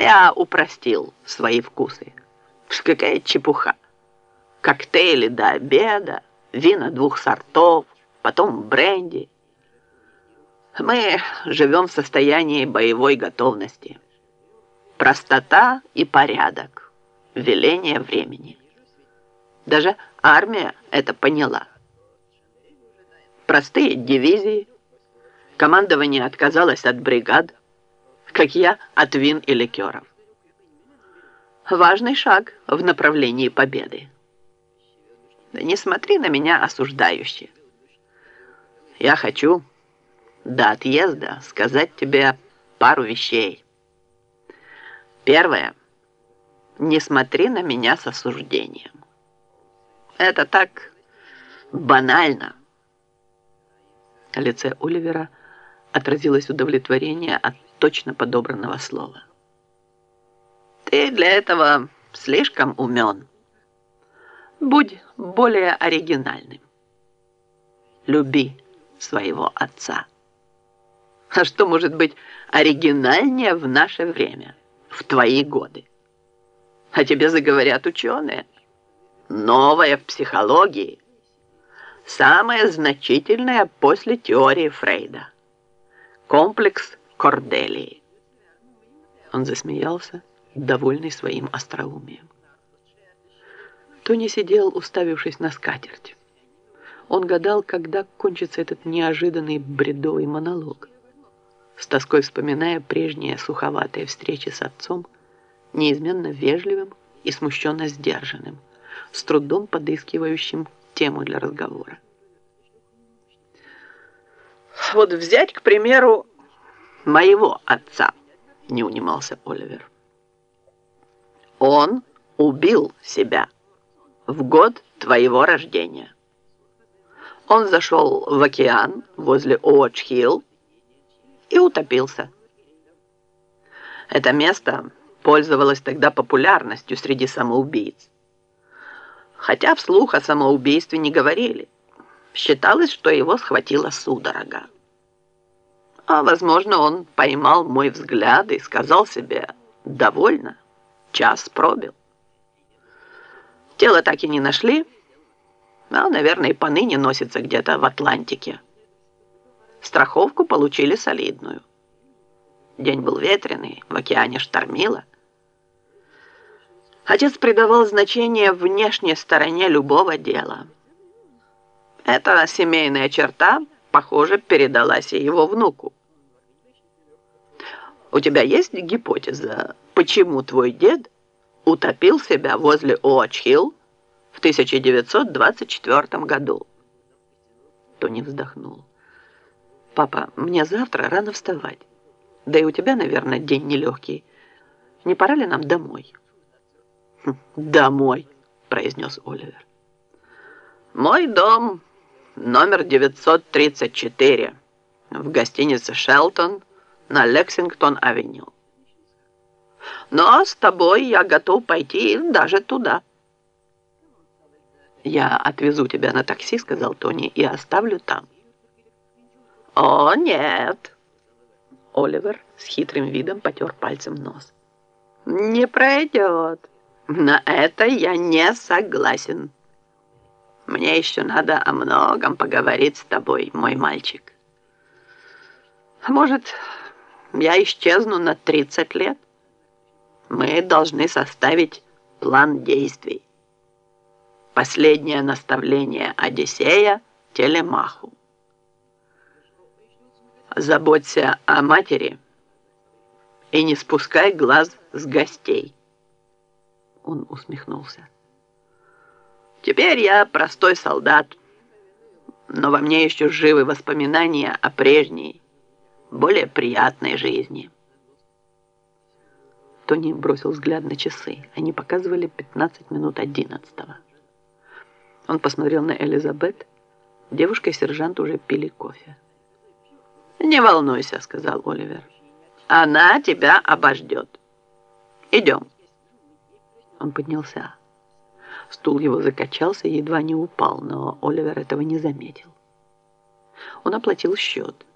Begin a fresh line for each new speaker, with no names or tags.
Я упростил свои вкусы. Какая чепуха. Коктейли до обеда, вина двух сортов, потом бренди. Мы живем в состоянии боевой готовности. Простота и порядок. Веление времени. Даже армия это поняла. Простые дивизии. Командование отказалось от бригад, как я от вин и ликеров. Важный шаг в направлении победы. Не смотри на меня осуждающе. Я хочу до отъезда сказать тебе пару вещей. Первое. Не смотри на меня с осуждением. Это так банально. На лице Оливера отразилось удовлетворение от точно подобранного слова. Ты для этого слишком умен. Будь более оригинальным. Люби своего отца. А что может быть оригинальнее в наше время, в твои годы? А тебе заговорят ученые. Новое в психологии. Самое значительное после теории Фрейда. Комплекс Корделии. Он засмеялся, довольный своим остроумием. Тони сидел, уставившись на скатерть. Он гадал, когда кончится этот неожиданный бредовый монолог с тоской вспоминая прежние суховатые встречи с отцом, неизменно вежливым и смущенно сдержанным, с трудом подыскивающим тему для разговора. «Вот взять, к примеру, моего отца», — не унимался Оливер. «Он убил себя в год твоего рождения. Он зашел в океан возле Уотч-Хилл и утопился. Это место пользовалось тогда популярностью среди самоубийц. Хотя вслух о самоубийстве не говорили. Считалось, что его схватила судорога. А, возможно, он поймал мой взгляд и сказал себе «довольно, час пробил». Тело так и не нашли, а, наверное, и поныне носится где-то в Атлантике. Страховку получили солидную. День был ветреный, в океане штормило. Отец придавал значение внешней стороне любого дела. Эта семейная черта, похоже, передалась и его внуку. У тебя есть гипотеза, почему твой дед утопил себя возле Уотч-Хилл в 1924 году? Тони вздохнул. «Папа, мне завтра рано вставать. Да и у тебя, наверное, день нелегкий. Не пора ли нам домой?» хм, «Домой», — произнес Оливер. «Мой дом номер 934 в гостинице «Шелтон» на Лексингтон-авеню. Но с тобой я готов пойти даже туда». «Я отвезу тебя на такси», — сказал Тони, — «и оставлю там». «О, нет!» Оливер с хитрым видом потер пальцем нос. «Не пройдет. На это я не согласен. Мне еще надо о многом поговорить с тобой, мой мальчик. Может, я исчезну на 30 лет? Мы должны составить план действий. Последнее наставление Одиссея Телемаху заботься о матери и не спускай глаз с гостей. Он усмехнулся. Теперь я простой солдат, но во мне еще живы воспоминания о прежней, более приятной жизни. Тони бросил взгляд на часы. Они показывали 15 минут одиннадцатого. Он посмотрел на Элизабет. Девушка и сержант уже пили кофе. «Не волнуйся», — сказал Оливер. «Она тебя обождет. Идем». Он поднялся. Стул его закачался и едва не упал, но Оливер этого не заметил. Он оплатил счет.